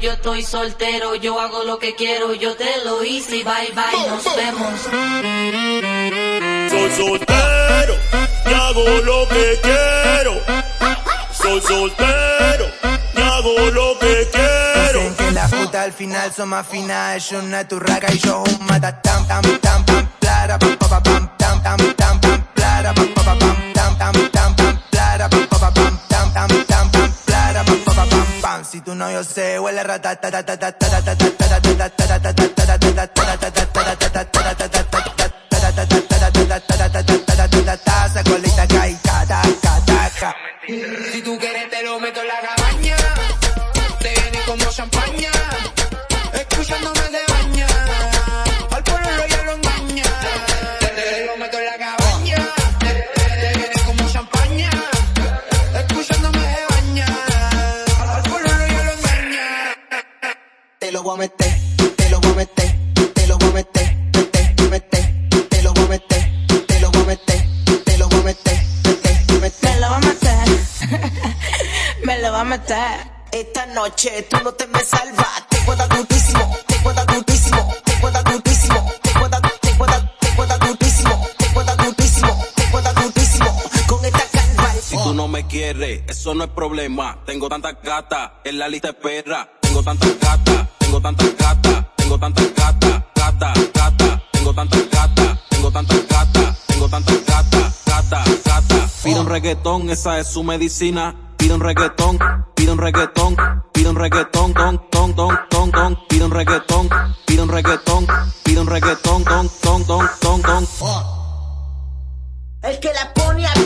Yo estoy soltero, yo hago lo que quiero, yo te lo hice y bye bye, nos vemos. Soy soltero y hago lo que quiero. Soy soltero y hago lo que quiero. Dicen que las putas al final son más finas. Ella una turraca y yo un matatam tam tam pam plara pam pa pa pam ta ta ta ta ta esa colita cae, ta Si tú quieres te lo meto en la cabaña, te viene como champaña, Te lo voy a meter, te lo voy a meter, te lo voy a meter, te, meter, te lo voy a meter, te lo voy a meter, te lo voy a meter, te, meter. Me lo va a meter, me lo va a meter. Esta noche tú no te me salvas, te dar durísimo, te dar durísimo, te dar durísimo, te dar, te dar, te dar durísimo, te dar durísimo, te dar durísimo, con esta calva. Si tú no me quieres, eso no es problema. Tengo tantas gatas en la lista de perra. Tengo tantas gatas, tengo tantas gatas, tengo tantas gatas, gata, gata. Tengo tantas gatas, tengo tantas gatas, tengo tantas gatas, gata, gata. Pide un reggaetón, esa es su medicina. Pide un reggaetón, pide un reggaetón, pide un reggaetón, ton, ton, ton, ton, ton. Pide un reggaetón, pide un reggaetón, pide un reggaetón, ton, ton, ton, ton, ton. El que la pone a.